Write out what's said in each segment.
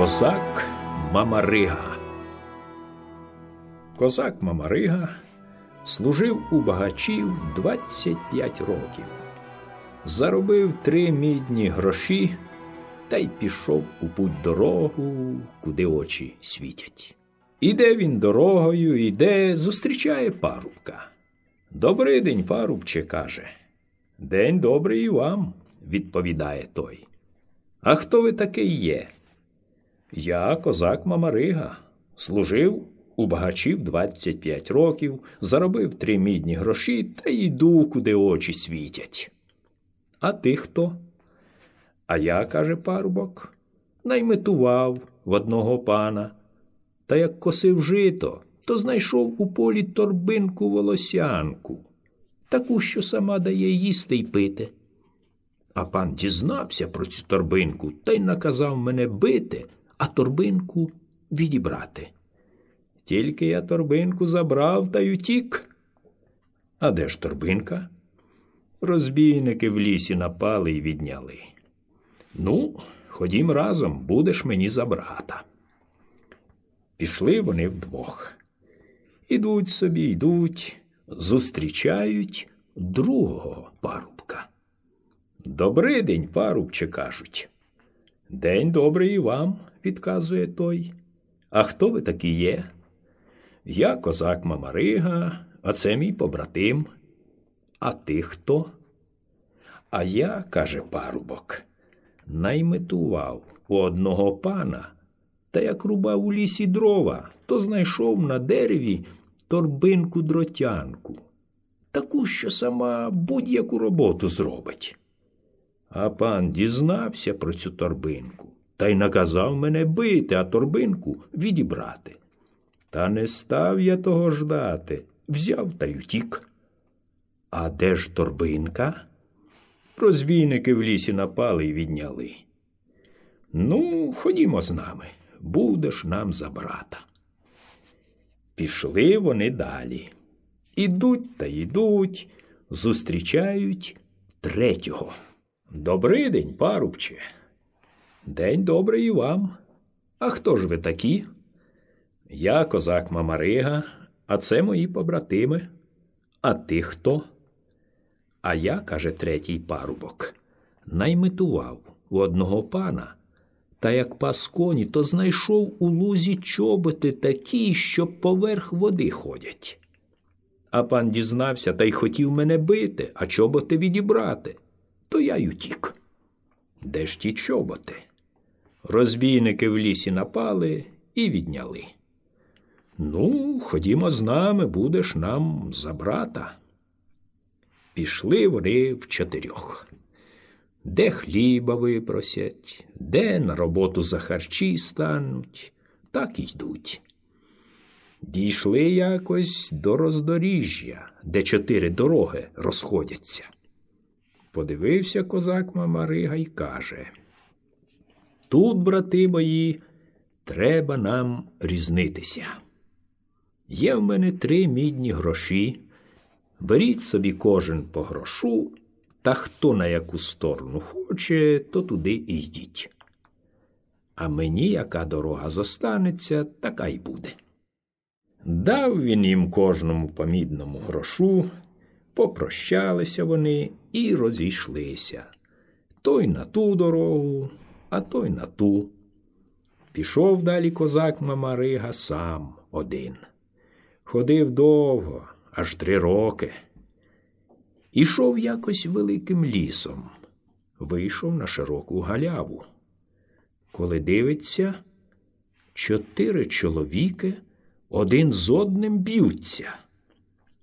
Козак Мамарига. Козак Мамарига служив у багачів 25 років, заробив три мідні гроші та й пішов у путь дорогу, куди очі світять. Іде він дорогою, іде, зустрічає парубка. Добрий день, парубче, каже. День добрий і вам, відповідає той. А хто ви такий є? Я козак Мамарига, служив у багачів 25 років, заробив три мідні гроші та йду, куди очі світять. А ти хто? А я, каже парубок, найметував в одного пана. Та як косив жито, то знайшов у полі торбинку волосянку, таку, що сама дає їсти й пити. А пан дізнався про цю торбинку та й наказав мене бити, а торбинку відібрати. Тільки я торбинку забрав та й утік. А де ж торбинка? Розбійники в лісі напали і відняли. Ну, ходім разом, будеш мені за брата. Пішли вони вдвох. Ідуть собі, йдуть, зустрічають другого парубка. Добрий день, парубче, кажуть. День добрий і вам, відказує той. А хто ви такі є? Я козак Мамарига, а це мій побратим. А ти хто? А я, каже парубок, найметував у одного пана, та як рубав у лісі дрова, то знайшов на дереві торбинку дротянку, таку, що сама будь-яку роботу зробить. А пан дізнався про цю торбинку та й наказав мене бити, а торбинку відібрати. Та не став я того ждати, взяв та й утік. А де ж торбинка? Розбійники в лісі напали і відняли. Ну, ходімо з нами, будеш нам за брата. Пішли вони далі. Ідуть та йдуть, зустрічають третього. Добрий день, парубче. День добрий і вам. А хто ж ви такі? Я козак Мамарига, а це мої побратими. А ти хто? А я, каже третій парубок, найметував у одного пана, та як пас коні, то знайшов у лузі чоботи такі, що поверх води ходять. А пан дізнався та й хотів мене бити, а чоботи відібрати. То я й утік. Де ж ті чоботи? Розбійники в лісі напали і відняли. Ну, ходімо з нами, будеш нам за брата. Пішли вони в чотирьох. Де хліба випросять, де на роботу за харчі стануть, так і йдуть. Дійшли якось до роздоріжжя, де чотири дороги розходяться. Подивився козак Мамарига й каже Тут, брати мої, треба нам різнитися. Є в мене три мідні гроші. Беріть собі кожен по грошу, та хто на яку сторону хоче, то туди і йдіть. А мені яка дорога зостанеться, така й буде. Дав він їм кожному по мідному грошу, попрощалися вони і розійшлися. Той на ту дорогу, а той на ту. Пішов далі козак Мамарига сам один. Ходив довго, аж три роки. Ішов якось великим лісом, вийшов на широку галяву. Коли дивиться, чотири чоловіки один з одним б'ються.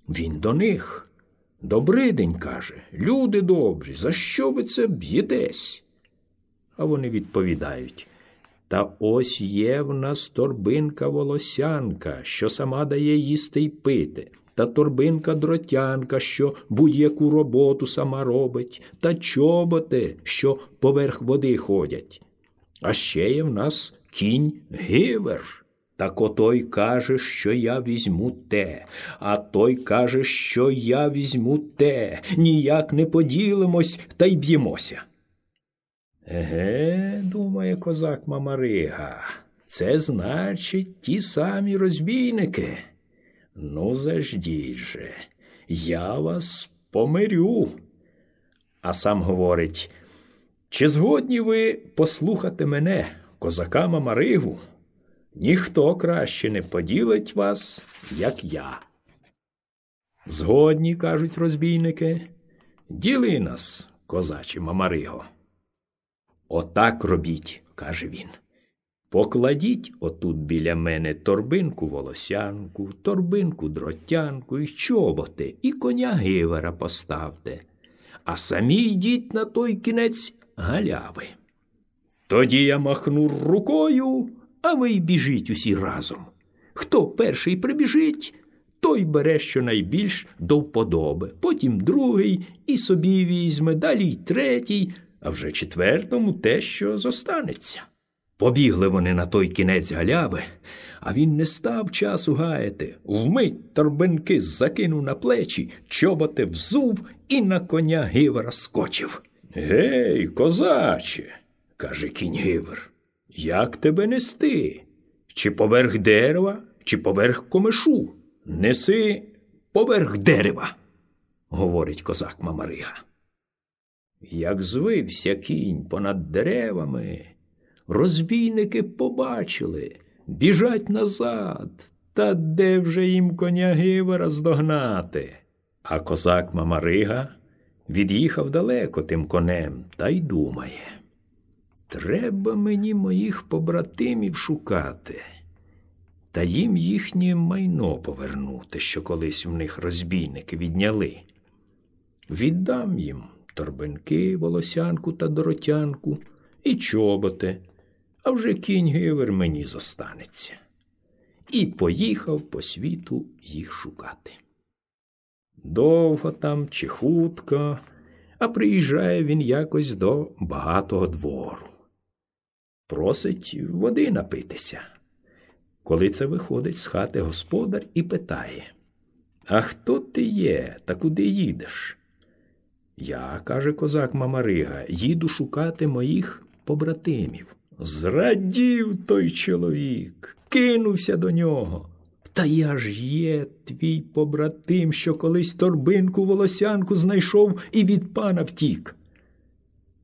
Він до них. Добрий день, каже, люди добрі, за що ви це б'єтесь? А вони відповідають та ось є в нас торбинка волосянка, що сама дає їсти й пити, та торбинка дротянка, що будь-яку роботу сама робить, та чоботи, що поверх води ходять. А ще є в нас кінь гивер. Так отой каже, що я візьму те, а той каже, що я візьму те, ніяк не поділимось та й б'ємося. Еге, думає козак Мамарига, це значить ті самі розбійники. Ну, заждіть же, я вас помирю. А сам говорить, чи згодні ви послухати мене, козака Мамаригу? Ніхто краще не поділить вас, як я. Згодні, кажуть розбійники, діли нас, козачі Мамариго. Отак робіть, каже він. Покладіть отут біля мене торбинку волосянку, торбинку дротянку і чоботи, і коня гивера поставте, а самі йдіть на той кінець галяви. Тоді я махну рукою, а ви й біжіть усі разом. Хто перший прибіжить, той бере щонайбільш до вподоби, потім другий і собі візьме, далі й третій, а вже четвертому те, що зостанеться. Побігли вони на той кінець галяви, а він не став часу гаяти. Вмить торбинки закинув на плечі, чоботи взув і на коня гивера скочив. Гей, козаче, каже кінь гивер, як тебе нести? Чи поверх дерева, чи поверх комишу? Неси поверх дерева, говорить козак Мамарига. Як звився кінь понад деревами, розбійники побачили, біжать назад, та де вже їм коня гивера здогнати. А козак Мамарига від'їхав далеко тим конем та й думає. Треба мені моїх побратимів шукати, та їм їхнє майно повернути, що колись в них розбійники відняли. Віддам їм торбинки, волосянку та доротянку і чоботи, а вже кінь гивер мені зостанеться. І поїхав по світу їх шукати. Довго там чи хутко, а приїжджає він якось до багатого двору. Просить води напитися. Коли це виходить з хати господар і питає А хто ти є та куди їдеш? Я, каже козак Мамарига, їду шукати моїх побратимів. Зрадів той чоловік, кинувся до нього. Та я ж є твій побратим, що колись торбинку волосянку знайшов і від пана втік.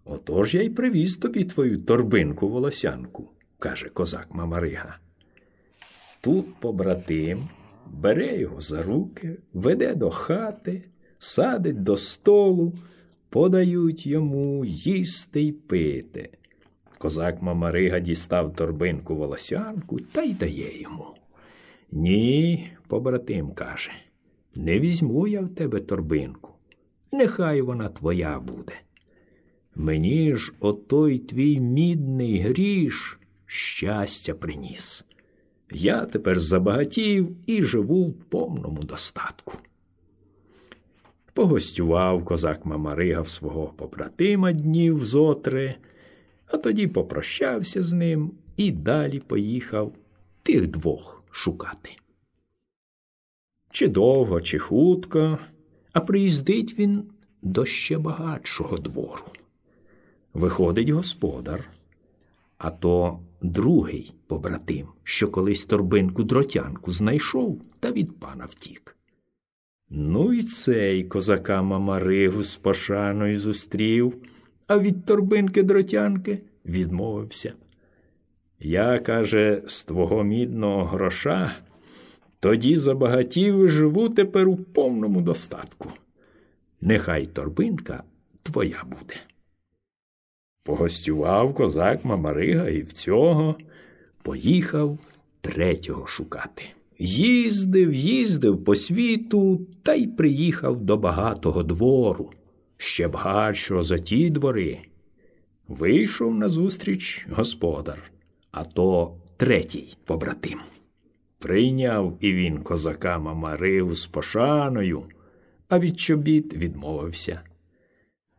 Отож я й привіз тобі твою торбинку волосянку, каже козак Мамарига. Тут побратим бере його за руки, веде до хати, садить до столу, подають йому їсти й пити. Козак Мамарига дістав торбинку волосянку та й дає йому. Ні, побратим каже, не візьму я в тебе торбинку. Нехай вона твоя буде. Мені ж отой твій мідний гріш щастя приніс. Я тепер забагатів і живу в повному достатку. Погостював козак Мамарига в свого побратима днів зотри, а тоді попрощався з ним і далі поїхав тих двох шукати. Чи довго, чи хутко, а приїздить він до ще багатшого двору. Виходить господар, а то другий побратим, що колись торбинку дротянку знайшов та від пана втік. Ну і цей козака Мамаригу з пошаною зустрів, а від торбинки дротянки відмовився. Я, каже, з твого мідного гроша тоді забагатів і живу тепер у повному достатку. Нехай торбинка твоя буде. Погостював козак Мамарига і в цього поїхав третього шукати. Їздив, їздив по світу та й приїхав до багатого двору, ще багатшого за ті двори. Вийшов назустріч господар, а то третій побратим. Прийняв і він козака Мамарив з пошаною, а від чобіт відмовився.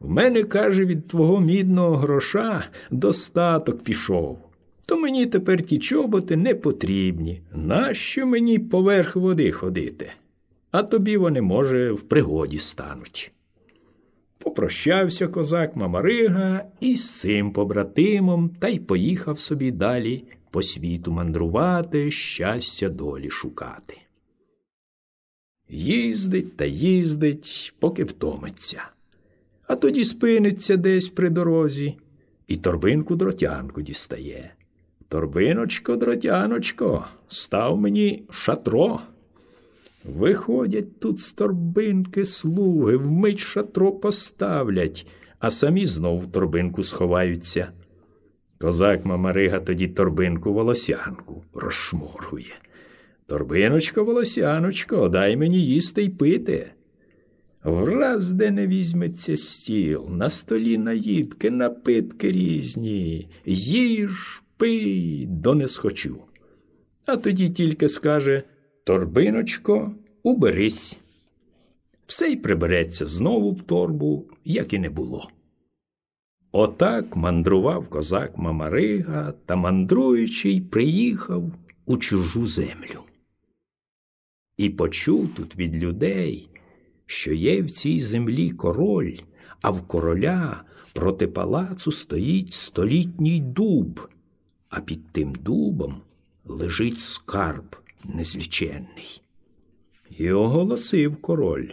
В мене, каже, від твого мідного гроша достаток пішов, то мені тепер ті чоботи не потрібні. Нащо мені поверх води ходити? А тобі вони, може, в пригоді стануть. Попрощався козак Мамарига із цим побратимом та й поїхав собі далі по світу мандрувати, щастя долі шукати. Їздить та їздить, поки втомиться, а тоді спиниться десь при дорозі і торбинку дротянку дістає. Торбиночко, дротяночко, став мені шатро. Виходять тут з торбинки слуги, вмить шатро поставлять, а самі знов в торбинку сховаються. Козак Мамарига тоді торбинку волосянку розшморгує. Торбиночко, волосяночко, дай мені їсти й пити. Враз де не візьметься стіл, на столі наїдки, напитки різні, їж, пий, до не схочу. А тоді тільки скаже Торбиночко, уберись. Все й прибереться знову в торбу, як і не було. Отак мандрував козак Мамарига та, мандруючи, приїхав у чужу землю. І почув тут від людей, що є в цій землі король, а в короля проти палацу стоїть столітній дуб, а під тим дубом лежить скарб незліченний. І оголосив король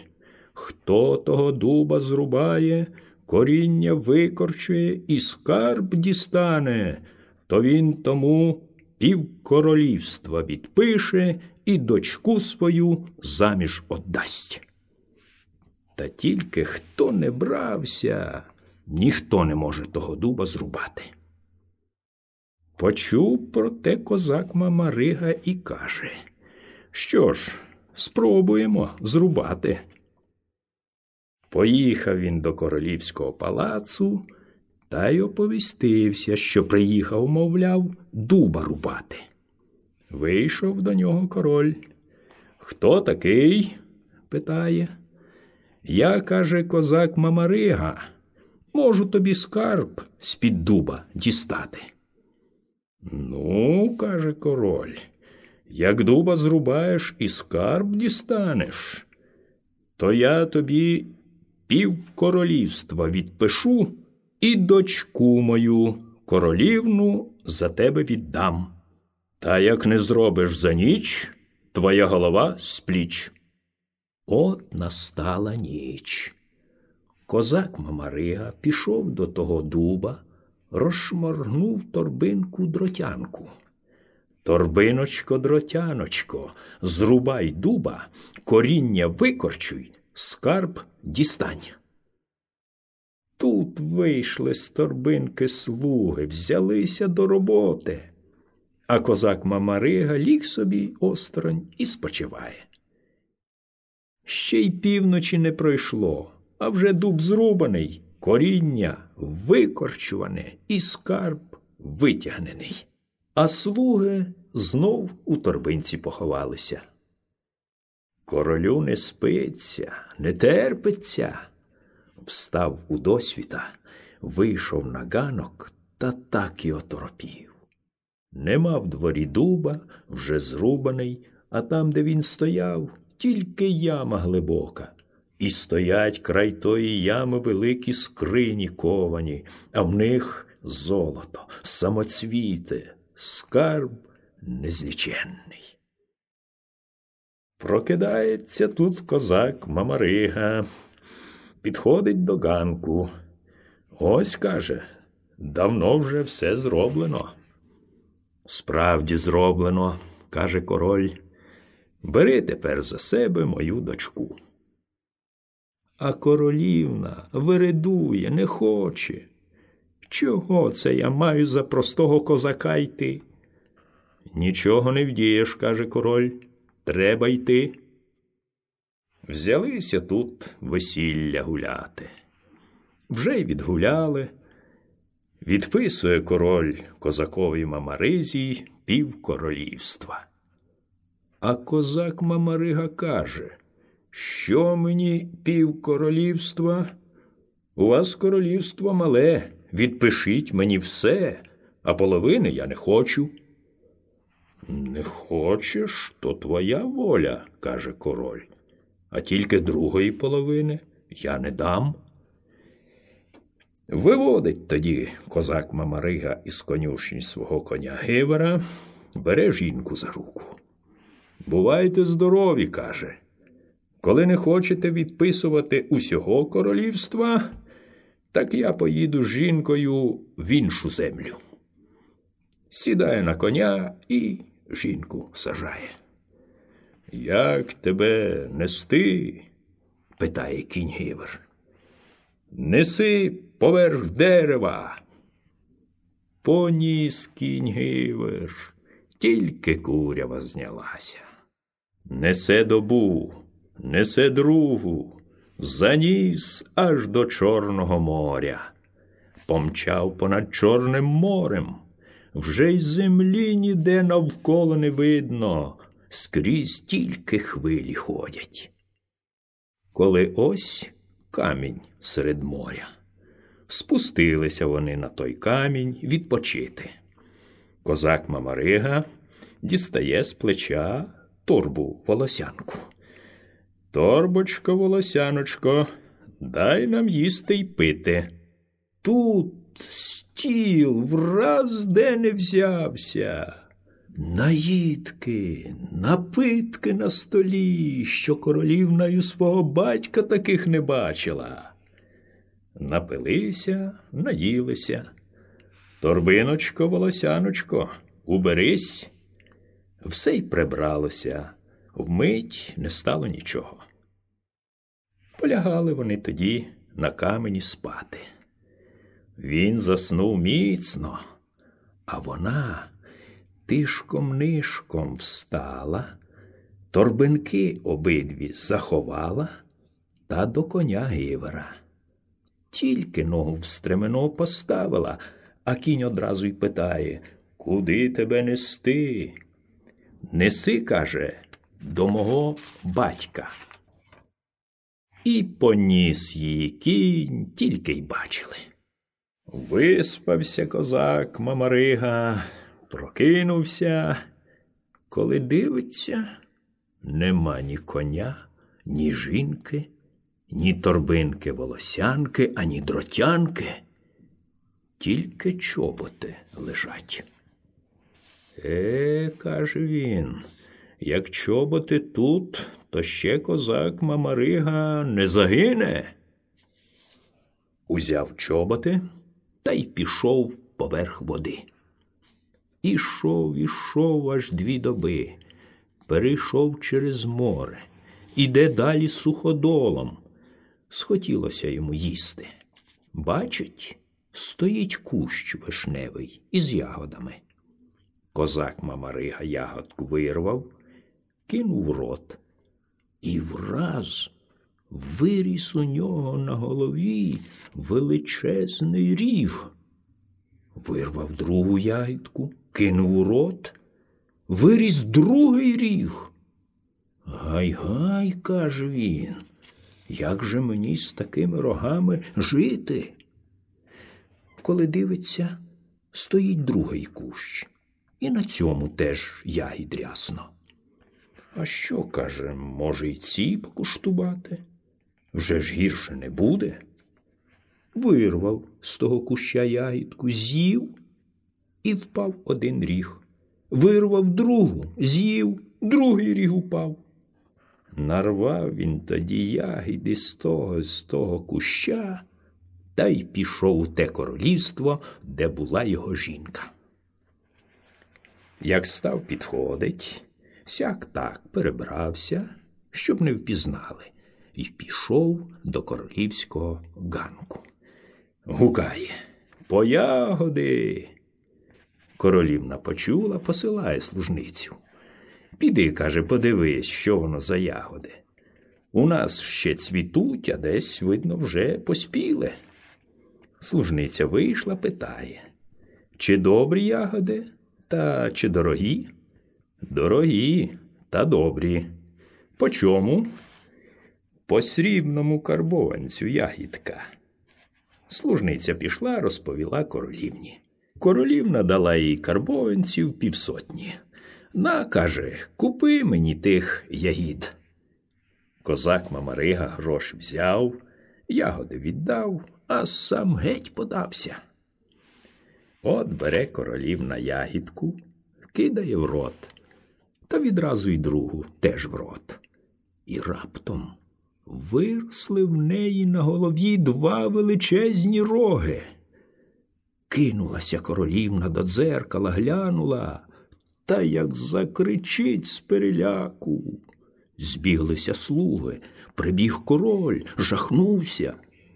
хто того дуба зрубає, коріння викорчує і скарб дістане, то він тому півкоролівства відпише і дочку свою заміж отдасть. Та тільки хто не брався, ніхто не може того дуба зрубати. Почув про те козак Мамарига і каже, що ж, спробуємо зрубати. Поїхав він до королівського палацу та й оповістився, що приїхав, мовляв, дуба рубати. Вийшов до нього король. Хто такий? питає. Я, каже козак Мамарига, можу тобі скарб з-під дуба дістати. Ну, каже король, як дуба зрубаєш і скарб дістанеш, то я тобі пів королівства відпишу і дочку мою королівну за тебе віддам. Та як не зробиш за ніч, твоя голова з пліч. От настала ніч. Козак Мамарига пішов до того дуба розшморгнув торбинку дротянку. Торбиночко, дротяночко, зрубай дуба, коріння викорчуй, скарб дістань. Тут вийшли з торбинки слуги, взялися до роботи, а козак Мамарига ліг собі осторонь і спочиває. Ще й півночі не пройшло, а вже дуб зрубаний коріння викорчуване і скарб витягнений, а слуги знов у торбинці поховалися. Королю не спиться, не терпиться. Встав у досвіта, вийшов на ганок та так і оторопів. Нема в дворі дуба, вже зрубаний, а там, де він стояв, тільки яма глибока, і стоять край тої ями великі скрині ковані, а в них золото, самоцвіти, скарб незліченний. Прокидається тут козак Мамарига, підходить до ганку. Ось каже, давно вже все зроблено. Справді зроблено, каже король. Бери тепер за себе мою дочку а королівна виридує, не хоче. Чого це я маю за простого козака йти? Нічого не вдієш, каже король, треба йти. Взялися тут весілля гуляти. Вже й відгуляли. Відписує король козакові Мамаризі пів королівства. А козак Мамарига каже що мені пів королівства? У вас королівство мале, відпишіть мені все, а половини я не хочу. Не хочеш, то твоя воля, каже король, а тільки другої половини я не дам. Виводить тоді козак Мамарига із конюшні свого коня Гивера, бере жінку за руку. Бувайте здорові, каже. Коли не хочете відписувати усього королівства, так я поїду з жінкою в іншу землю. Сідає на коня і жінку сажає. Як тебе нести? питає кінь Гівер. Неси поверх дерева. Поніс кінь Гівер, тільки курява знялася. Несе добу, несе другу, заніс аж до Чорного моря, помчав понад Чорним морем, вже й землі ніде навколо не видно, скрізь тільки хвилі ходять. Коли ось камінь серед моря, спустилися вони на той камінь відпочити. Козак Мамарига дістає з плеча торбу волосянку. Торбочко, волосяночко, дай нам їсти й пити. Тут стіл враз де не взявся. Наїдки, напитки на столі, що королівною свого батька таких не бачила. Напилися, наїлися. Торбиночко, волосяночко, уберись. Все й прибралося, вмить не стало нічого. Полягали вони тоді на камені спати. Він заснув міцно, а вона тишком нишком встала, торбинки обидві заховала та до коня гивера. Тільки ногу в стремено поставила, а кінь одразу й питає Куди тебе нести? Неси, каже, до мого батька. І поніс її кінь, тільки й бачили. Виспався козак Мамарига, прокинувся, коли дивиться, нема ні коня, ні жінки, ні торбинки волосянки, ані дротянки, тільки чоботи лежать. Е, каже він, як чоботи тут, то ще козак Мамарига не загине. Узяв чоботи та й пішов поверх води. Ішов, ішов аж дві доби, перейшов через море, іде далі суходолом. Схотілося йому їсти. Бачить, стоїть кущ вишневий із ягодами. Козак Мамарига ягодку вирвав, кинув рот, і враз виріс у нього на голові величезний ріг. Вирвав другу ягідку, кинув у рот, виріс другий ріг. Гай гай, каже він, як же мені з такими рогами жити? Коли дивиться, стоїть другий кущ, і на цьому теж ягід рясно. А що, каже, може, й ці покуштувати? Вже ж гірше не буде. Вирвав з того куща ягідку, з'їв і впав один ріг. Вирвав другу, з'їв, другий ріг упав. Нарвав він тоді ягіди з того, з того куща та й пішов у те королівство, де була його жінка. Як став підходить, сяк так перебрався, щоб не впізнали, і пішов до королівського ганку. Гукає по ягоди. Королівна почула, посилає служницю. Піди, каже, подивись, що воно за ягоди. У нас ще цвітуть, а десь, видно, вже поспіли. Служниця вийшла, питає, чи добрі ягоди, та чи дорогі? Дорогі та добрі. По чому? По срібному карбованцю ягідка. Служниця пішла, розповіла королівні. Королівна дала їй карбованців півсотні. На, каже, купи мені тих ягід. Козак Мамарига грош взяв, ягоди віддав, а сам геть подався. От бере королівна ягідку, кидає в рот, та відразу й другу теж в рот. І раптом виросли в неї на голові два величезні роги. Кинулася королівна до дзеркала, глянула, та як закричить з переляку. Збіглися слуги, прибіг король, жахнувся.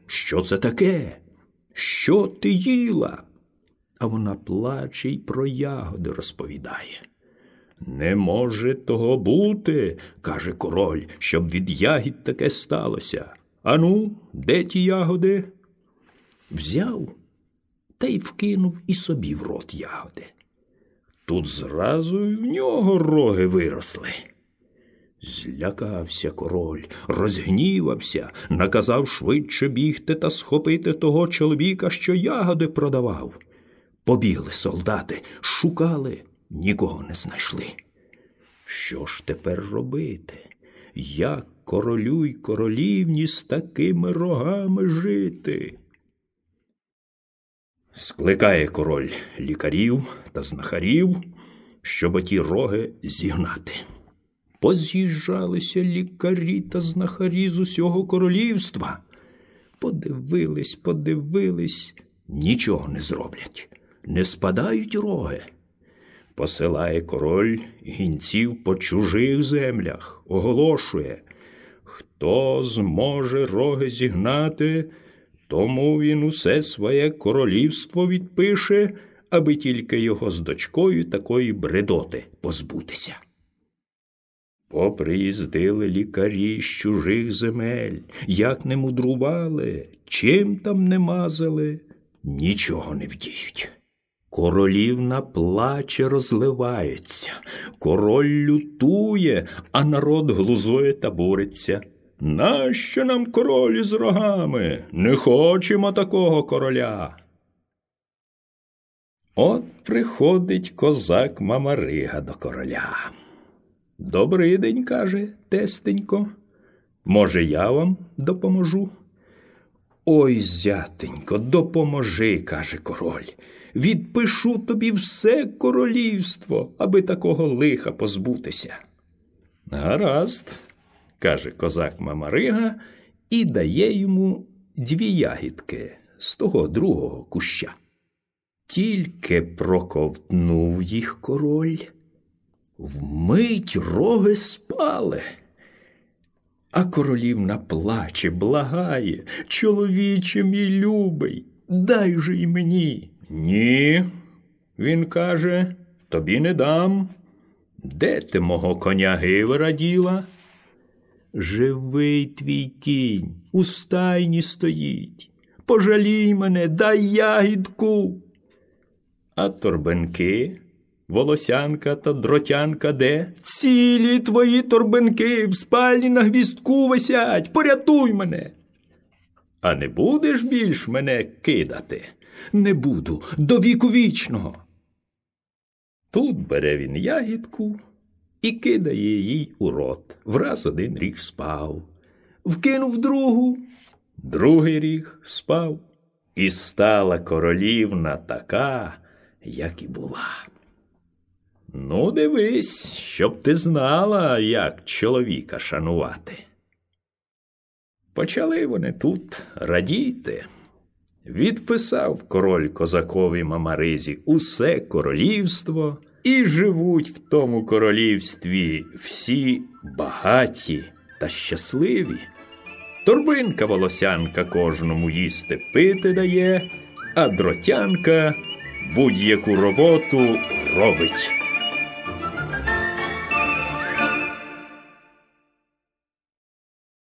Що це таке? Що ти їла? А вона плаче й про ягоди розповідає. Не може того бути, каже король, щоб від ягід таке сталося. Ану, де ті ягоди? Взяв та й вкинув і собі в рот ягоди. Тут зразу й в нього роги виросли. Злякався король, розгнівався, наказав швидше бігти та схопити того чоловіка, що ягоди продавав. Побігли солдати, шукали, нікого не знайшли. Що ж тепер робити? Як королю й королівні з такими рогами жити? Скликає король лікарів та знахарів, щоб ті роги зігнати. Поз'їжджалися лікарі та знахарі з усього королівства. Подивились, подивились, нічого не зроблять, не спадають роги. Посилає король гінців по чужих землях, оголошує, хто зможе роги зігнати, тому він усе своє королівство відпише, аби тільки його з дочкою такої бредоти позбутися. Поприїздили лікарі з чужих земель, як не мудрували, чим там не мазали, нічого не вдіють. Королівна плаче, розливається, король лютує, а народ глузує та буриться. Нащо нам королі з рогами? Не хочемо такого короля. От приходить козак Мамарига до короля. Добрий день, каже тестенько. Може, я вам допоможу? Ой, зятенько, допоможи, каже король. Відпишу тобі все королівство, аби такого лиха позбутися. Гаразд, каже козак Мамарига і дає йому дві ягідки з того другого куща. Тільки проковтнув їх король, вмить роги спали. А королівна плаче, благає, чоловіче мій любий, дай же й мені. Ні, він каже, тобі не дам. Де ти мого коня гивера діла? Живий твій кінь, у стайні стоїть. Пожалій мене, дай ягідку. А торбинки, волосянка та дротянка де? Цілі твої торбинки в спальні на гвістку висять, порятуй мене. А не будеш більш мене кидати? Не буду до віку вічного. Тут бере він ягідку і кидає їй у рот. Враз один ріг спав. Вкинув другу, другий ріг спав. І стала королівна така, як і була. Ну, дивись, щоб ти знала, як чоловіка шанувати. Почали вони тут радіти. Відписав король козакові Мамаризі усе королівство, і живуть в тому королівстві всі багаті та щасливі. Торбинка волосянка кожному їсти пити дає, а дротянка будь-яку роботу робить.